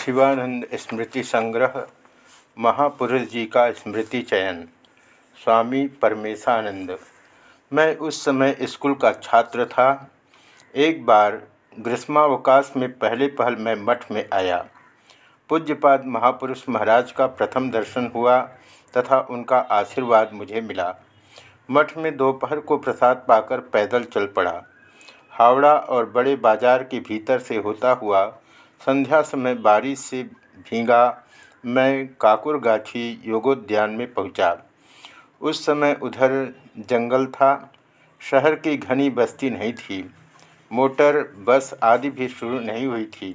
शिवानंद स्मृति संग्रह, महापुरुष जी का स्मृति चयन, स्वामी परमेशानंद। मैं उस समय स्कूल का छात्र था। एक बार ग्रीष्मावकाश में पहले पहल मैं मठ में आया। पूज्यपाद महापुरुष महाराज का प्रथम दर्शन हुआ तथा उनका आशीर्वाद मुझे मिला। मठ में दोपहर को प्रसाद पाकर पैदल चल पड़ा। हावड़ा और बड़े बाज़ार के भीतर से होता हुआ संध्या समय बारिश से भीगा, मैं काकुरगाछी योगोद्यान में पहुँचा। उस समय उधर जंगल था, शहर की घनी बस्ती नहीं थी, मोटर, बस आदि भी शुरू नहीं हुई थी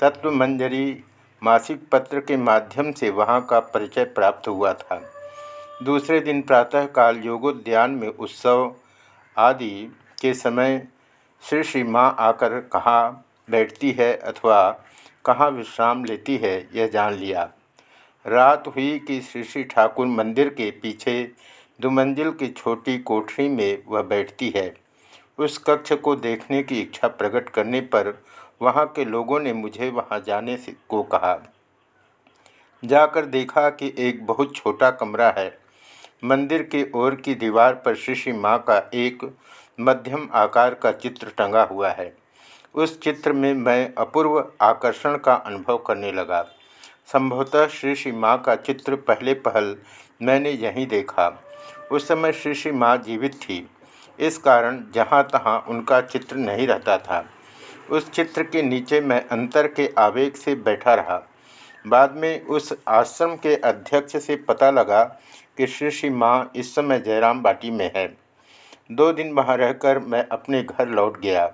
तत्व मंजरी मासिक पत्र के माध्यम से वहाँ का परिचय प्राप्त हुआ था दूसरे दिन प्रातःकाल योगोद्यान में उत्सव आदि के समय श्री श्री माँ आकर कहाँ बैठती है अथवा कहाँ विश्राम लेती है, यह जान लिया। रात हुई कि श्री श्री ठाकुर मंदिर के पीछे दुमंजिल की छोटी कोठरी में वह बैठती है। उस कक्ष को देखने की इच्छा प्रकट करने पर वहाँ के लोगों ने मुझे वहाँ जाने से को कहा। जाकर देखा कि एक बहुत छोटा कमरा है। मंदिर के ओर की दीवार पर श्री श्री माँ का एक मध्यम आकार का चित्र टंगा हुआ है। उस चित्र में मैं अपूर्व आकर्षण का अनुभव करने लगा। संभवतः श्री श्री माँ का चित्र पहले पहल मैंने यहीं देखा। उस समय श्री श्री माँ जीवित थी। इस कारण जहाँ तहाँ उनका चित्र नहीं रहता था। उस चित्र के नीचे मैं अंतर के आवेग से बैठा रहा। बाद में उस आश्रम के अध्यक्ष से पता लगा कि श्री श्री माँ इस समय जयराम बाटी में है। दो दिन वहाँ रहकर मैं अपने घर लौट गया।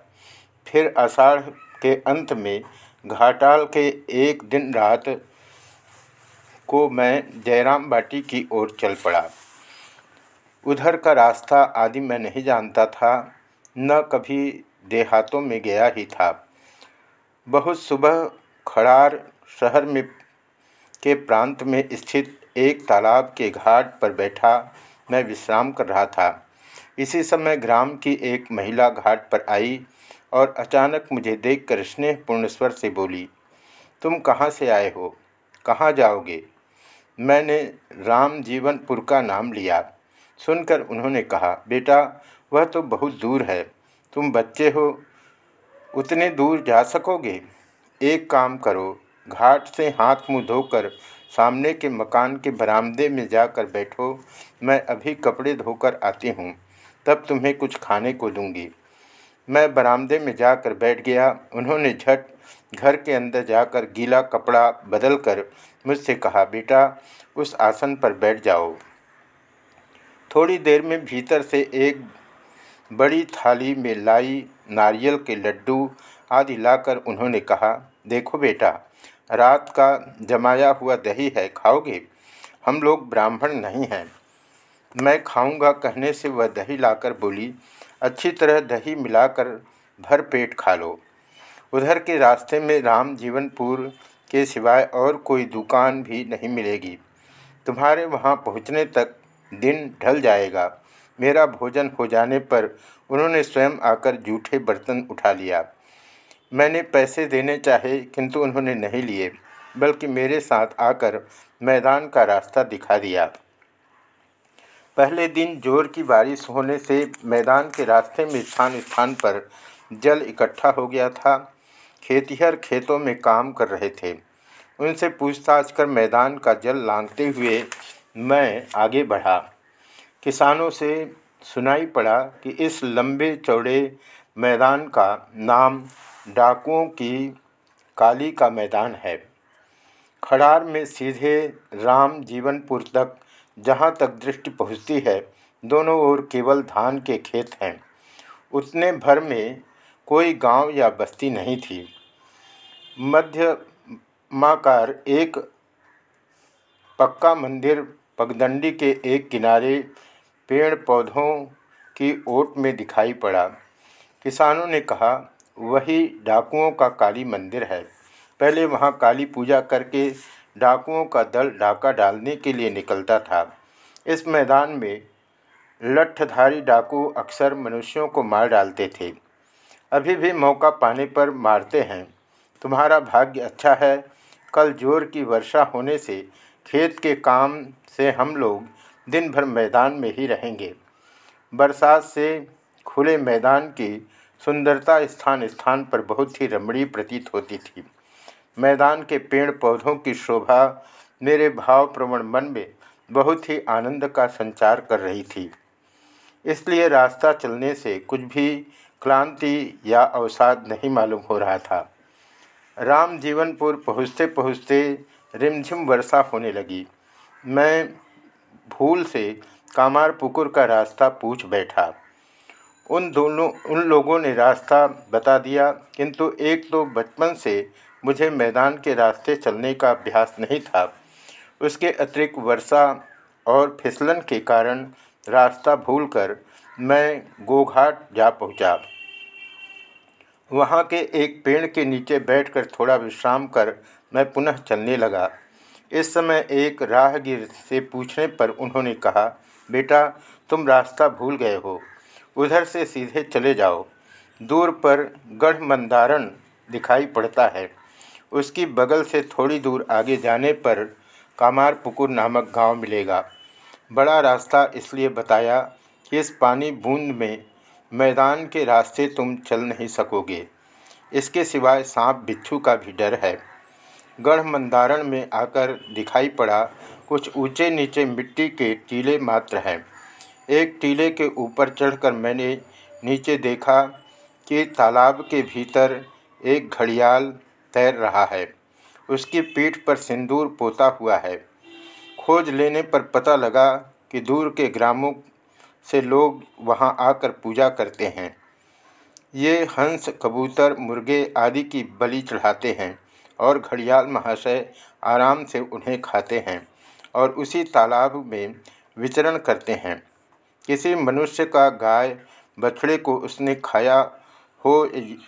फिर आषाढ़ के अंत में घाटाल के एक दिन रात को मैं जयराम बाटी की ओर चल पड़ा। उधर का रास्ता आदि मैं नहीं जानता था, न कभी देहातों में गया ही था। बहुत सुबह खड़ार शहर में के प्रांत में स्थित एक तालाब के घाट पर बैठा मैं विश्राम कर रहा था। इसी समय ग्राम की एक महिला घाट पर आई। और अचानक मुझे देखकर स्नेहपूर्ण स्वर से बोली, तुम कहाँ से आए हो? कहाँ जाओगे? मैंने राम जीवनपुर का नाम लिया। सुनकर उन्होंने कहा, बेटा, वह तो बहुत दूर है। तुम बच्चे हो, उतने दूर जा सकोगे? एक काम करो, घाट से हाथ मुँह धोकर सामने के मकान के बरामदे में जाकर बैठो। मैं अभी कपड़े धोकर आती हूँ। तब तुम्हें कुछ खाने को दूँगी। मैं बरामदे में जाकर बैठ गया। उन्होंने झट घर के अंदर जाकर गीला कपड़ा बदलकर मुझसे कहा, बेटा, उस आसन पर बैठ जाओ। थोड़ी देर में भीतर से एक बड़ी थाली में लाई नारियल के लड्डू आदि लाकर उन्होंने कहा, देखो बेटा, रात का जमाया हुआ दही है, खाओगे? हम लोग ब्राह्मण नहीं हैं। मैं खाऊँगा कहने से वह दही लाकर बोली अच्छी तरह दही मिलाकर भर पेट खा लो। उधर के रास्ते में राम जीवनपुर के सिवाय और कोई दुकान भी नहीं मिलेगी। तुम्हारे वहाँ पहुँचने तक दिन ढल जाएगा। मेरा भोजन हो जाने पर उन्होंने स्वयं आकर जूठे बर्तन उठा लिया। मैंने पैसे देने चाहे, किंतु उन्होंने नहीं लिए, बल्कि मेरे साथ आकर मैदान का रास्ता दिखा दिया। पहले दिन ज़ोर की बारिश होने से मैदान के रास्ते में स्थान स्थान पर जल इकट्ठा हो गया था। खेतिहर खेतों में काम कर रहे थे। उनसे पूछताछ कर मैदान का जल लांगते हुए मैं आगे बढ़ा। किसानों से सुनाई पड़ा कि इस लंबे चौड़े मैदान का नाम डाकुओं की काली का मैदान है। खड़ार में सीधे राम जीवनपुर तक जहाँ तक दृष्टि पहुँचती है, दोनों ओर केवल धान के खेत हैं। उतने भर में कोई गाँव या बस्ती नहीं थी। मध्य माकार एक पक्का मंदिर, पगडंडी के एक किनारे पेड़ पौधों की ओट में दिखाई पड़ा। किसानों ने कहा, वही डाकुओं का काली मंदिर है। पहले वहाँ काली पूजा करके डाकुओं का दल डाका डालने के लिए निकलता था। इस मैदान में लठधारी डाकू अक्सर मनुष्यों को मार डालते थे। अभी भी मौका पाने पर मारते हैं। तुम्हारा भाग्य अच्छा है। कल ज़ोर की वर्षा होने से खेत के काम से हम लोग दिन भर मैदान में ही रहेंगे। बरसात से खुले मैदान की सुंदरता स्थान स्थान पर बहुत ही रमणीय प्रतीत होती थी। मैदान के पेड़ पौधों की शोभा मेरे भाव प्रवण मन में बहुत ही आनंद का संचार कर रही थी। इसलिए रास्ता चलने से कुछ भी क्लांति या अवसाद नहीं मालूम हो रहा था। राम जीवनपुर पहुँचते पहुँचते रिमझिम वर्षा होने लगी। मैं भूल से कामार पुकुर का रास्ता पूछ बैठा। उन दोनों, उन लोगों ने रास्ता बता दिया, किंतु एक तो बचपन से मुझे मैदान के रास्ते चलने का अभ्यास नहीं था। उसके अतिरिक्त वर्षा और फिसलन के कारण रास्ता भूलकर मैं गोघाट जा पहुँचा। वहाँ के एक पेड़ के नीचे बैठकर थोड़ा विश्राम कर मैं पुनः चलने लगा। इस समय एक राहगीर से पूछने पर उन्होंने कहा, बेटा, तुम रास्ता भूल गए हो। उधर से सीधे चले जाओ। दूर पर गढ़ मंदारण दिखाई पड़ता है। उसकी बगल से थोड़ी दूर आगे जाने पर कामार पुकुर नामक गाँव मिलेगा। बड़ा रास्ता इसलिए बताया कि इस पानी बूंद में मैदान के रास्ते तुम चल नहीं सकोगे। इसके सिवाय सांप बिच्छू का भी डर है। गढ़ मंदारण में आकर दिखाई पड़ा, कुछ ऊँचे नीचे मिट्टी के टीले मात्र हैं। एक टीले के ऊपर चढ़कर मैंने नीचे देखा कि तालाब के भीतर एक घड़ियाल तैर रहा है। उसकी पीठ पर सिंदूर पोता हुआ है। खोज लेने पर पता लगा कि दूर के ग्रामों से लोग वहाँ आकर पूजा करते हैं। ये हंस, कबूतर, मुर्गे आदि की बलि चढ़ाते हैं और घड़ियाल महाशय आराम से उन्हें खाते हैं और उसी तालाब में विचरण करते हैं। किसी मनुष्य का गाय बछड़े को उसने खाया हो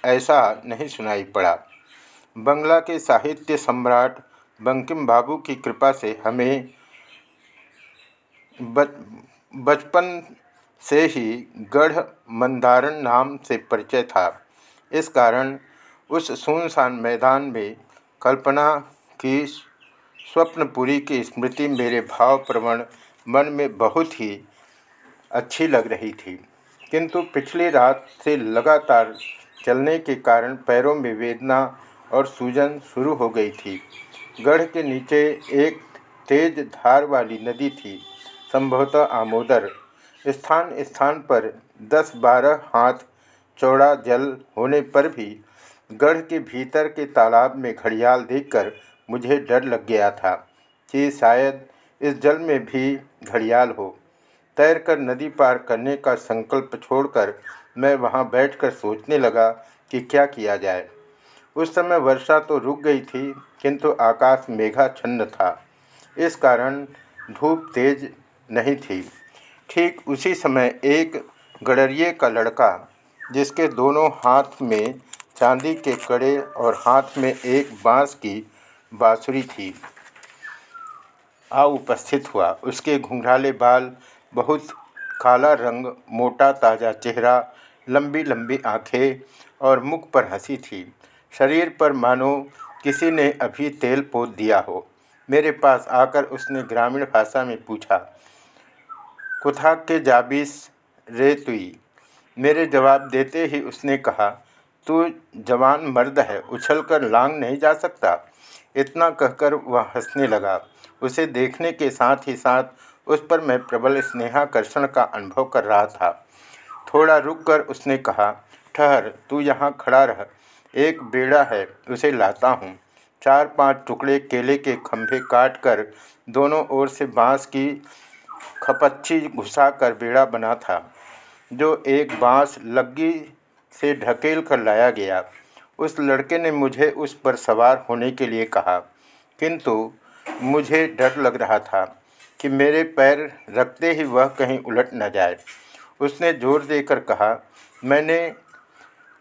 ऐसा नहीं सुनाई पड़ा। बंगला के साहित्य सम्राट बंकिम बाबू की कृपा से हमें बचपन से ही गढ़ मंदारण नाम से परिचय था। इस कारण उस सुनसान मैदान में कल्पना की स्वप्नपुरी की स्मृति मेरे भाव प्रवण मन में बहुत ही अच्छी लग रही थी। किंतु पिछली रात से लगातार चलने के कारण पैरों में वेदना और सूजन शुरू हो गई थी। गढ़ के नीचे एक तेज धार वाली नदी थी, संभवतः आमोदर। स्थान स्थान पर दस बारह हाथ चौड़ा जल होने पर भी गढ़ के भीतर के तालाब में घड़ियाल देखकर मुझे डर लग गया था कि शायद इस जल में भी घड़ियाल हो। तैरकर नदी पार करने का संकल्प छोड़कर मैं वहाँ बैठकर सोचने लगा कि क्या किया जाए। उस समय वर्षा तो रुक गई थी, किंतु आकाश मेघाच्छन्न था। इस कारण धूप तेज नहीं थी। ठीक उसी समय एक गडरिए का लड़का, जिसके दोनों हाथ में चांदी के कड़े और हाथ में एक बाँस की बाँसुरी थी, आ उपस्थित हुआ। उसके घुंघराले बाल बहुत काला रंग, मोटा ताज़ा चेहरा लंबी लंबी आँखें और मुख पर हँसी थी। शरीर पर मानो किसी ने अभी तेल पोत दिया हो। मेरे पास आकर उसने ग्रामीण भाषा में पूछा कुथा के जाबिस रे तुई? मेरे जवाब देते ही उसने कहा, तू जवान मर्द है, उछलकर लांग नहीं जा सकता। इतना कहकर वह हंसने लगा। उसे देखने के साथ ही साथ उस पर मैं प्रबल स्नेहाकर्षण का अनुभव कर रहा था। थोड़ा रुककर उसने कहा, ठहर, तू यहाँ खड़ा रह। एक बेड़ा है, उसे लाता हूँ। चार पाँच टुकड़े केले के खंभे काट कर दोनों ओर से बाँस की खपच्ची घुसाकर बेड़ा बना था, जो एक बाँस लग्गी से ढकेल कर लाया गया। उस लड़के ने मुझे उस पर सवार होने के लिए कहा, किंतु मुझे डर लग रहा था कि मेरे पैर रखते ही वह कहीं उलट न जाए। उसने ज़ोर देकर कहा, मैंने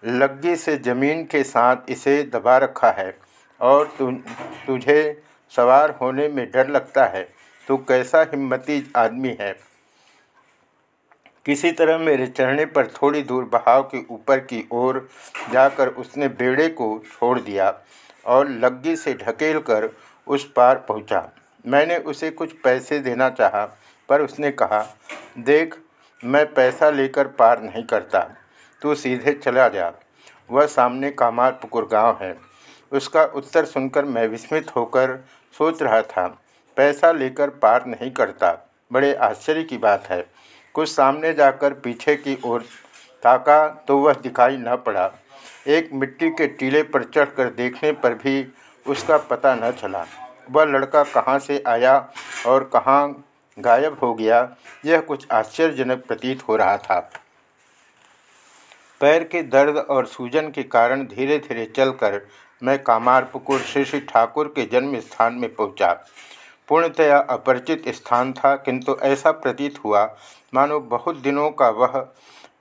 लग्गी से ज़मीन के साथ इसे दबा रखा है और तु, तुझे सवार होने में डर लगता है। तू कैसा हिम्मती आदमी है। किसी तरह मेरे चढ़ने पर थोड़ी दूर बहाव के ऊपर की ओर जाकर उसने बेड़े को छोड़ दिया और लग्गी से ढकेल कर उस पार पहुँचा। मैंने उसे कुछ पैसे देना चाहा, पर उसने कहा, देख, मैं पैसा लेकर पार नहीं करता। तू सीधे चला जा। वह सामने कामार पुकुर गाँव है। उसका उत्तर सुनकर मैं विस्मित होकर सोच रहा था, पैसा लेकर पार नहीं करता। बड़े आश्चर्य की बात है। कुछ सामने जाकर पीछे की ओर ताका तो वह दिखाई न पड़ा। एक मिट्टी के टीले पर चढ़कर देखने पर भी उसका पता न चला। वह लड़का कहाँ से आया और कहाँ गायब हो गया, यह कुछ आश्चर्यजनक प्रतीत हो रहा था। पैर के दर्द और सूजन के कारण धीरे धीरे चलकर मैं कामारपुकुर श्री श्री ठाकुर के जन्म स्थान में पहुँचा। पूर्णतया अपरिचित स्थान था, किंतु ऐसा प्रतीत हुआ, मानो बहुत दिनों का वह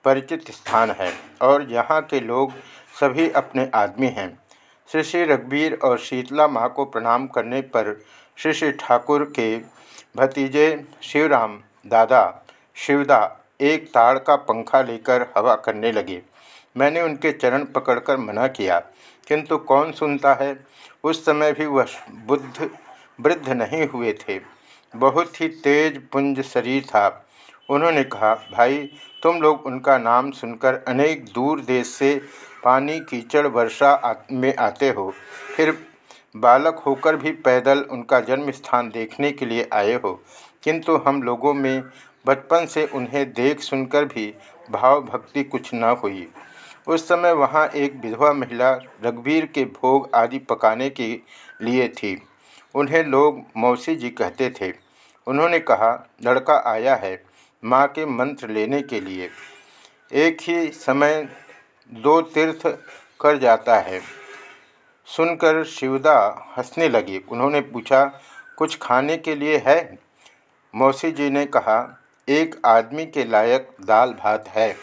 परिचित स्थान है और यहाँ के लोग सभी अपने आदमी हैं श्री श्री रघुवीर और शीतला माँ को प्रणाम करने पर श्री श्री ठाकुर के भतीजे शिवराम दादा, शिवदा एक ताड़ का पंखा लेकर हवा करने लगे मैंने उनके चरण पकड़कर मना किया, किंतु कौन सुनता है? उस समय भी वह बुद्ध, वृद्ध नहीं हुए थे। बहुत ही तेज पुंज शरीर था। उन्होंने कहा, भाई, तुम लोग उनका नाम सुनकर अनेक दूर देश से पानी, कीचड़, वर्षा में आते हो। फिर बालक होकर भी पैदल उनका जन्म स्थान देखने के लिए आए हो। किंतु हम लोगों में बचपन से उन्हें देख सुनकर भी भाव भक्ति कुछ न हुई। उस समय वहाँ एक विधवा महिला रघुवीर के भोग आदि पकाने के लिए थी। उन्हें लोग मौसी जी कहते थे। उन्होंने कहा, लड़का आया है, माँ के मंत्र लेने के लिए। एक ही समय दो तीर्थ कर जाता है सुनकर शिवदा हंसने लगी। उन्होंने पूछा, कुछ खाने के लिए है मौसी जी ने कहा, एक आदमी के लायक दाल भात है।